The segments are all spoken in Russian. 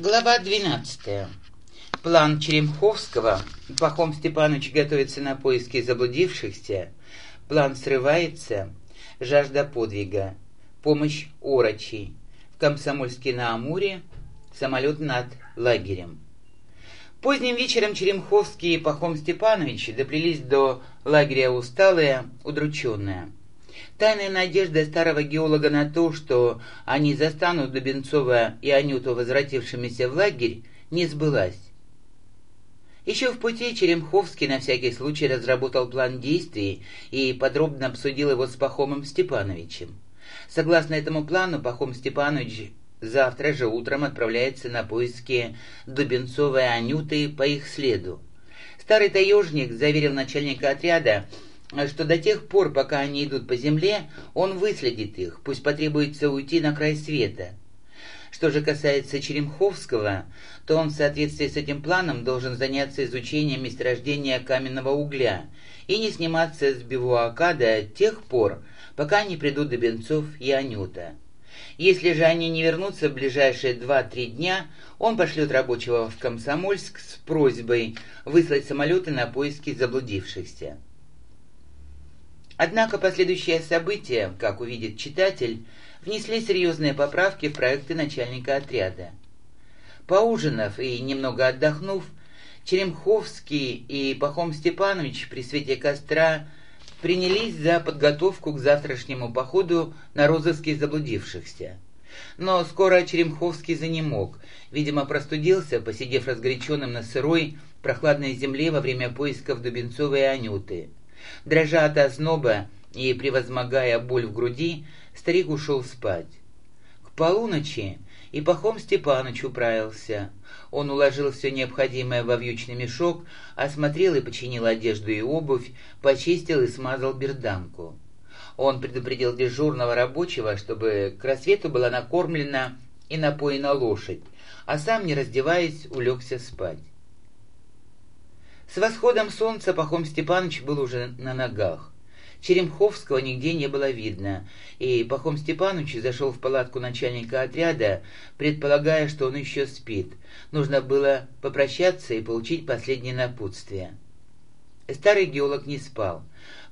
Глава 12. План Черемховского. Пахом Степанович готовится на поиски заблудившихся. План срывается. Жажда подвига. Помощь Орочи. В Комсомольске на Амуре. Самолет над лагерем. Поздним вечером Черемховский и Пахом Степанович доплелись до лагеря усталые, удрученные. Тайная надежда старого геолога на то, что они застанут Дубенцова и Анюту возвратившимися в лагерь, не сбылась. Еще в пути Черемховский на всякий случай разработал план действий и подробно обсудил его с Пахомом Степановичем. Согласно этому плану, Пахом Степанович завтра же утром отправляется на поиски Дубенцова и Анюты по их следу. Старый таежник заверил начальника отряда, что до тех пор, пока они идут по земле, он выследит их, пусть потребуется уйти на край света. Что же касается Черемховского, то он в соответствии с этим планом должен заняться изучением месторождения каменного угля и не сниматься с бивуака до тех пор, пока не придут до Бенцов и Анюта. Если же они не вернутся в ближайшие два-три дня, он пошлет рабочего в Комсомольск с просьбой выслать самолеты на поиски заблудившихся. Однако последующие события, как увидит читатель, внесли серьезные поправки в проекты начальника отряда. Поужинав и немного отдохнув, Черемховский и Пахом Степанович при свете костра принялись за подготовку к завтрашнему походу на розыске заблудившихся. Но скоро Черемховский занемог, видимо, простудился, посидев разгоряченным на сырой, прохладной земле во время поисков Дубенцовой и Анюты. Дрожа от озноба и превозмогая боль в груди, старик ушел спать. К полуночи и Пахом Степаныч управился. Он уложил все необходимое во вьючный мешок, осмотрел и починил одежду и обувь, почистил и смазал берданку. Он предупредил дежурного рабочего, чтобы к рассвету была накормлена и напоена лошадь, а сам, не раздеваясь, улегся спать. Восходом солнца Пахом Степанович был уже на ногах. Черемховского нигде не было видно, и Пахом Степанович зашел в палатку начальника отряда, предполагая, что он еще спит. Нужно было попрощаться и получить последнее напутствие. Старый геолог не спал.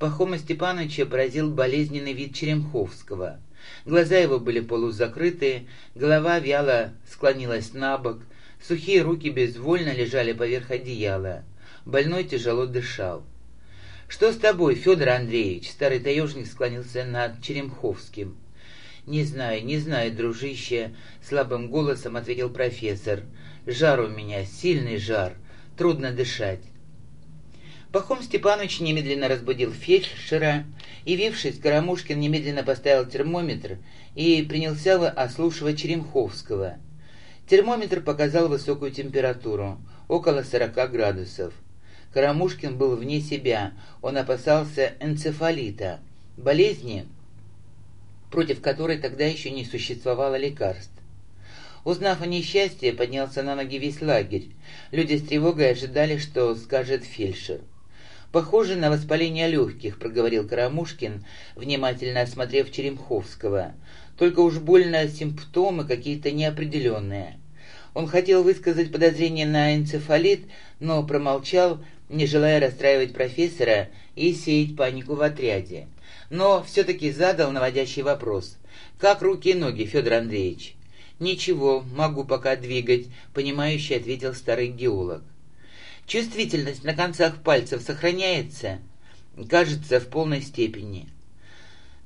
Пахома Степановича поразил болезненный вид Черемховского. Глаза его были полузакрыты, голова вяло склонилась на бок, сухие руки безвольно лежали поверх одеяла. Больной тяжело дышал. «Что с тобой, Федор Андреевич?» Старый таежник склонился над Черемховским. «Не знаю, не знаю, дружище», — слабым голосом ответил профессор. «Жар у меня, сильный жар, трудно дышать». Пахом Степанович немедленно разбудил фельдшера, явившись, Карамушкин немедленно поставил термометр и принялся ослушивать Черемховского. Термометр показал высокую температуру, около 40 градусов. Карамушкин был вне себя, он опасался энцефалита, болезни, против которой тогда еще не существовало лекарств. Узнав о несчастье, поднялся на ноги весь лагерь. Люди с тревогой ожидали, что скажет фельдшер. «Похоже на воспаление легких», — проговорил Карамушкин, внимательно осмотрев Черемховского. «Только уж больно симптомы какие-то неопределенные». Он хотел высказать подозрение на энцефалит, но промолчал, не желая расстраивать профессора и сеять панику в отряде. Но все-таки задал наводящий вопрос. «Как руки и ноги, Федор Андреевич?» «Ничего, могу пока двигать», — понимающе ответил старый геолог. «Чувствительность на концах пальцев сохраняется?» «Кажется, в полной степени».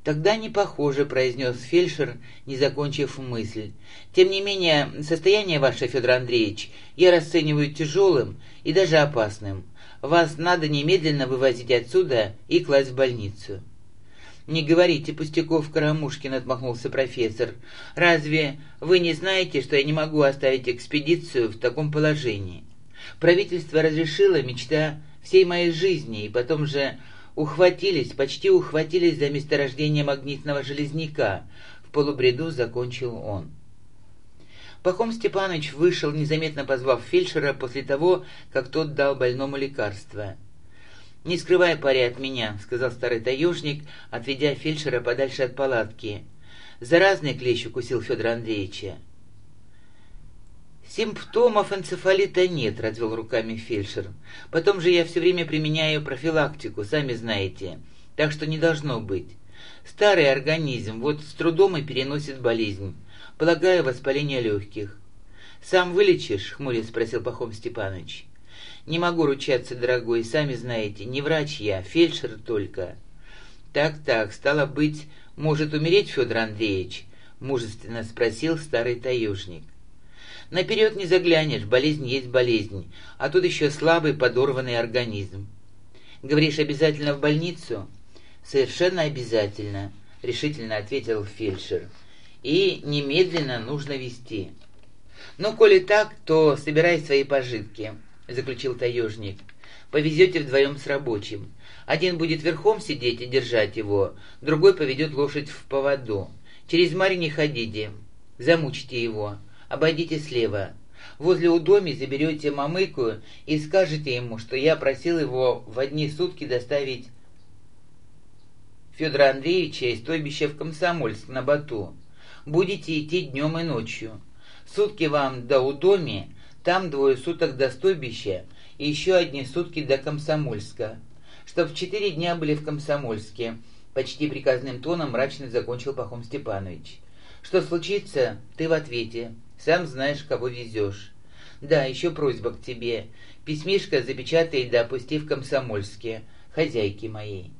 «Тогда не похоже», — произнес фельдшер, не закончив мысль. «Тем не менее, состояние ваше, Федор Андреевич, я расцениваю тяжелым и даже опасным. Вас надо немедленно вывозить отсюда и класть в больницу». «Не говорите пустяков, Карамушкин», — отмахнулся профессор. «Разве вы не знаете, что я не могу оставить экспедицию в таком положении? Правительство разрешило мечта всей моей жизни, и потом же ухватились, почти ухватились за месторождение магнитного железняка. В полубреду закончил он. Пахом Степанович вышел, незаметно позвав фельдшера после того, как тот дал больному лекарство. «Не скрывай пари от меня», — сказал старый таежник, отведя фельдшера подальше от палатки. «Заразный клещ укусил Федора Андреевича». «Симптомов энцефалита нет», — развел руками фельдшер. «Потом же я все время применяю профилактику, сами знаете, так что не должно быть. Старый организм вот с трудом и переносит болезнь. Полагаю, воспаление легких». «Сам вылечишь?» — хмурец спросил Пахом Степанович. «Не могу ручаться, дорогой, сами знаете, не врач я, фельдшер только». «Так-так, стало быть, может умереть Федор Андреевич?» — мужественно спросил старый таежник. Наперед не заглянешь, болезнь есть болезнь, а тут еще слабый подорванный организм. Говоришь, обязательно в больницу? Совершенно обязательно, решительно ответил фельдшер. И немедленно нужно вести. Ну, коли так, то собирай свои пожитки, заключил таежник. Повезете вдвоем с рабочим. Один будет верхом сидеть и держать его, другой поведет лошадь в поводу. Через море не ходите, замучите его, обойдите слева. Возле Удоми заберете мамыку и скажете ему, что я просил его в одни сутки доставить Федора Андреевича из стойбища в Комсомольск на Бату. Будете идти днем и ночью. Сутки вам до Удоми, там двое суток до стойбища и еще одни сутки до Комсомольска. Чтоб в четыре дня были в Комсомольске, почти приказным тоном мрачно закончил Пахом Степанович. Что случится, ты в ответе. Сам знаешь, кого везешь. Да, еще просьба к тебе. Письмишко запечатай да опусти в комсомольске, хозяйки моей.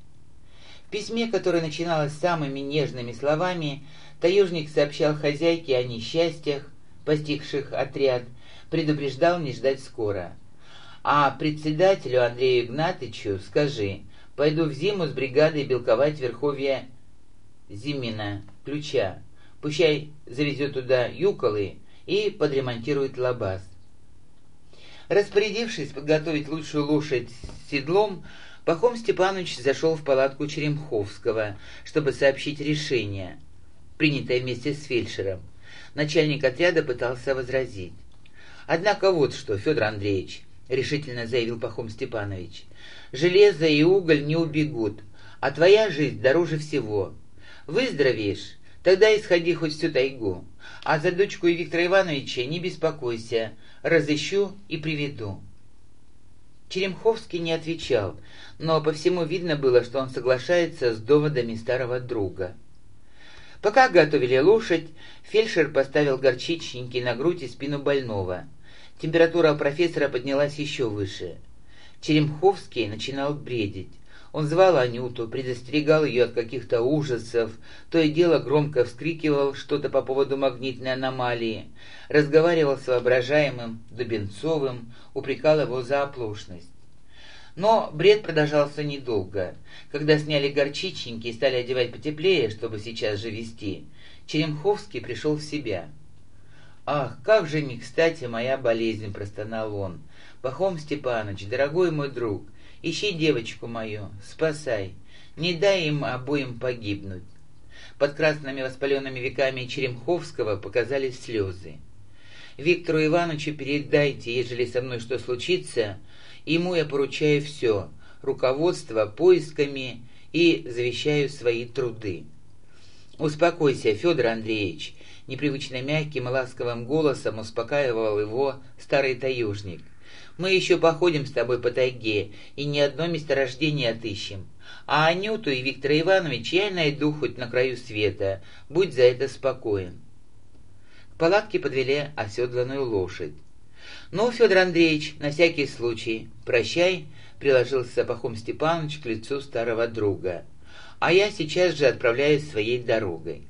В письме, которое начиналось самыми нежными словами, таежник сообщал хозяйке о несчастьях, постигших отряд, предупреждал не ждать скоро. А председателю Андрею Игнатычу скажи, пойду в зиму с бригадой белковать верховья Зимина, ключа. Пущай завезет туда юколы и подремонтирует лабаз. Распорядившись подготовить лучшую лошадь с седлом, Пахом Степанович зашел в палатку Черемховского, чтобы сообщить решение, принятое вместе с фельдшером. Начальник отряда пытался возразить. «Однако вот что, Федор Андреевич», — решительно заявил Пахом Степанович, «железо и уголь не убегут, а твоя жизнь дороже всего. Выздоровеешь, тогда исходи хоть всю тайгу. А за дочку и Виктора Ивановича не беспокойся, разыщу и приведу». Черемховский не отвечал, но по всему видно было, что он соглашается с доводами старого друга. Пока готовили лошадь, фельдшер поставил горчичники на грудь и спину больного. Температура профессора поднялась еще выше. Черемховский начинал бредить. Он звал Анюту, предостерегал ее от каких-то ужасов, то и дело громко вскрикивал что-то по поводу магнитной аномалии, разговаривал с воображаемым Дубенцовым, упрекал его за оплошность. Но бред продолжался недолго. Когда сняли горчичники и стали одевать потеплее, чтобы сейчас же вести, Черемховский пришел в себя. «Ах, как же не кстати моя болезнь!» — простонал он. «Пахом Степаныч, дорогой мой друг, Ищи девочку мою, спасай, не дай им обоим погибнуть. Под красными воспаленными веками Черемховского показались слезы. Виктору Ивановичу передайте, ежели со мной что случится, ему я поручаю все, руководство поисками и завещаю свои труды. «Успокойся, Федор Андреевич», — непривычно мягким и ласковым голосом успокаивал его старый таежник. Мы еще походим с тобой по тайге и ни одно месторождение отыщем. А Анюту и Виктора Ивановича я найду хоть на краю света. Будь за это спокоен. К палатке подвели оседланную лошадь. «Ну, Федор Андреевич, на всякий случай, прощай», — приложился Пахом Степанович к лицу старого друга. «А я сейчас же отправляюсь своей дорогой».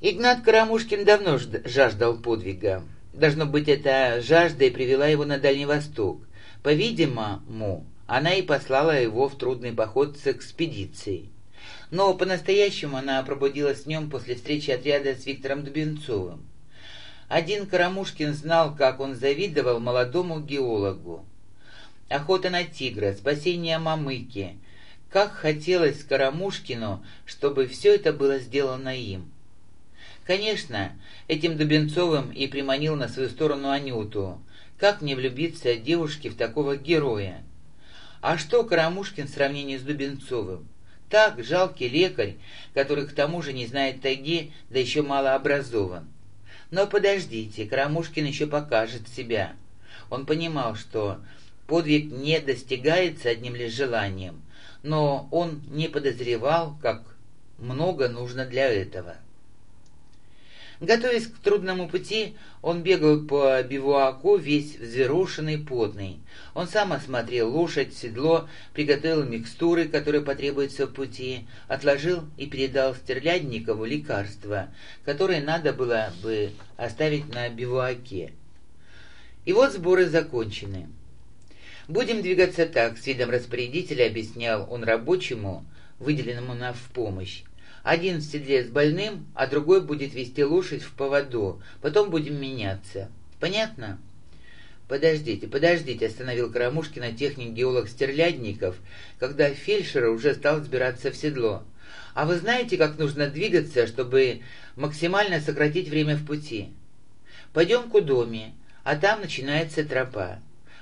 Игнат Карамушкин давно жаждал подвига. Должно быть, эта жажда и привела его на Дальний Восток. По-видимому, она и послала его в трудный поход с экспедицией. Но по-настоящему она пробудилась в нем после встречи отряда с Виктором Дубенцовым. Один Карамушкин знал, как он завидовал молодому геологу. Охота на тигра, спасение мамыки. Как хотелось Карамушкину, чтобы все это было сделано им. Конечно, этим Дубенцовым и приманил на свою сторону Анюту. Как не влюбиться девушке в такого героя? А что Карамушкин в сравнении с Дубенцовым? Так, жалкий лекарь, который к тому же не знает тайги, да еще мало образован. Но подождите, Карамушкин еще покажет себя. Он понимал, что подвиг не достигается одним лишь желанием, но он не подозревал, как много нужно для этого. Готовясь к трудному пути, он бегал по бивуаку весь взъерошенный, потный. Он сам осмотрел лошадь, седло, приготовил микстуры, которые потребуются в пути, отложил и передал Стерлядникову лекарства, которые надо было бы оставить на бивуаке. И вот сборы закончены. «Будем двигаться так», — с видом распорядителя объяснял он рабочему, выделенному на в помощь. Один в седле с больным, а другой будет вести лошадь в поводу. Потом будем меняться. Понятно? «Подождите, подождите», — остановил Карамушкина техник-геолог Стерлядников, когда фельдшер уже стал сбираться в седло. «А вы знаете, как нужно двигаться, чтобы максимально сократить время в пути? Пойдем к Удоме, а там начинается тропа.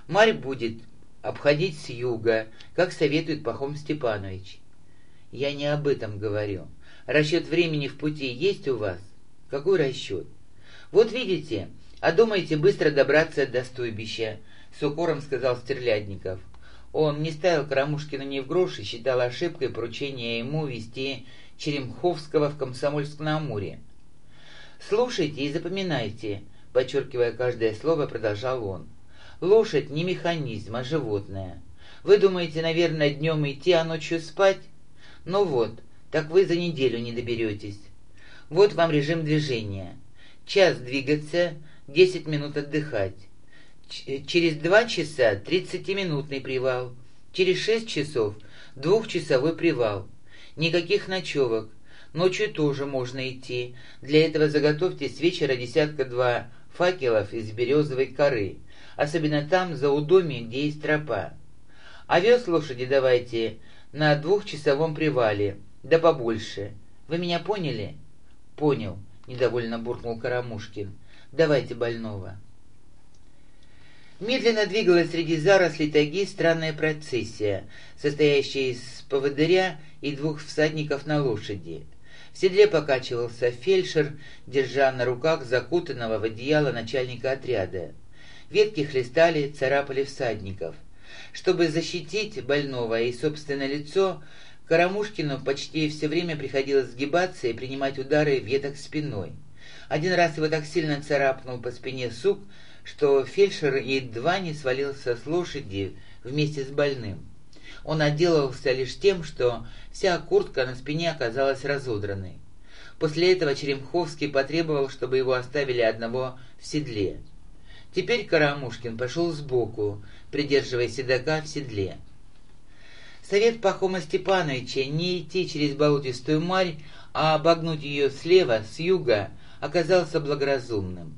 Марь будет обходить с юга, как советует Пахом Степанович. Я не об этом говорю. Расчет времени в пути есть у вас? Какой расчет? Вот видите, а думаете быстро добраться до стойбища, с укором сказал Стерлядников. Он не ставил Карамушкина ни в грош и считал ошибкой поручение ему вести Черемховского в Комсомольск-на-Амуре. «Слушайте и запоминайте», — подчеркивая каждое слово, продолжал он. «Лошадь не механизм, а животное. Вы думаете, наверное, днем идти, а ночью спать? Ну вот, так вы за неделю не доберетесь. Вот вам режим движения. Час двигаться, 10 минут отдыхать. Ч через два часа 30-минутный привал. Через шесть часов двухчасовой привал. Никаких ночевок. Ночью тоже можно идти. Для этого заготовьте с вечера десятка-два факелов из березовой коры. Особенно там, за удоми, где есть тропа. Овес лошади давайте на двухчасовом привале – да побольше. Вы меня поняли? Понял, недовольно буркнул Карамушкин. Давайте больного. Медленно двигалась среди зарослей тайги странная процессия, состоящая из поводыря и двух всадников на лошади. В седле покачивался фельдшер, держа на руках закутанного в одеяло начальника отряда. Ветки хлестали, царапали всадников. Чтобы защитить больного и собственное лицо, Карамушкину почти все время приходилось сгибаться и принимать удары веток спиной. Один раз его так сильно царапнул по спине сук, что фельдшер едва не свалился с лошади вместе с больным. Он отделался лишь тем, что вся куртка на спине оказалась разодранной. После этого Черемховский потребовал, чтобы его оставили одного в седле. Теперь Карамушкин пошел сбоку, придерживая седока в седле. Совет Пахома Степановича не идти через болотистую марь, а обогнуть ее слева, с юга, оказался благоразумным.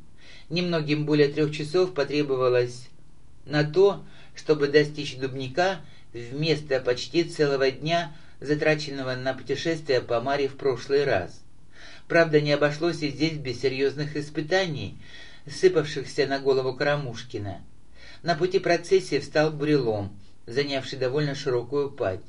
Немногим более трех часов потребовалось на то, чтобы достичь Дубника вместо почти целого дня, затраченного на путешествие по Маре в прошлый раз. Правда, не обошлось и здесь без серьезных испытаний, сыпавшихся на голову Карамушкина. На пути процессии встал бурелом, занявший довольно широкую падь.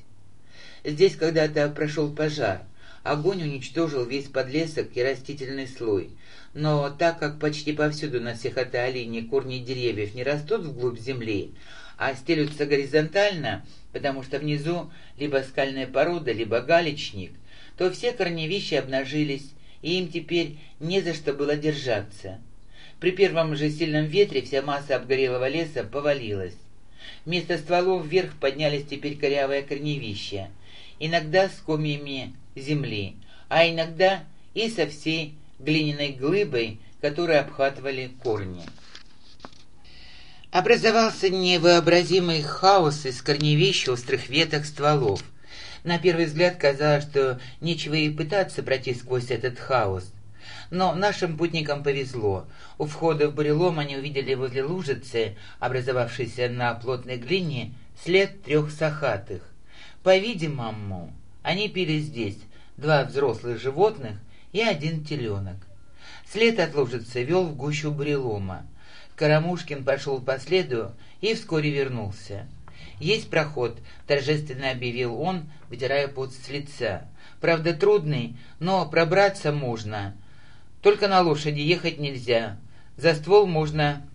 Здесь когда-то прошел пожар. Огонь уничтожил весь подлесок и растительный слой. Но так как почти повсюду на всех аллее корни деревьев не растут вглубь земли, а стелются горизонтально, потому что внизу либо скальная порода, либо галечник, то все корневища обнажились, и им теперь не за что было держаться. При первом же сильном ветре вся масса обгорелого леса повалилась. Вместо стволов вверх поднялись теперь корявые корневища, иногда с комьями земли, а иногда и со всей глиняной глыбой, которую обхватывали корни. Образовался невообразимый хаос из корневищ острых веток стволов. На первый взгляд казалось, что нечего и пытаться пройти сквозь этот хаос. Но нашим путникам повезло. У входа в бурелом они увидели возле лужицы, образовавшейся на плотной глине, след трех сахатых. По-видимому, они пили здесь два взрослых животных и один теленок. След от лужицы вел в гущу бурелома. Карамушкин пошел по следу и вскоре вернулся. «Есть проход», — торжественно объявил он, вытирая пот с лица. «Правда, трудный, но пробраться можно. Только на лошади ехать нельзя. За ствол можно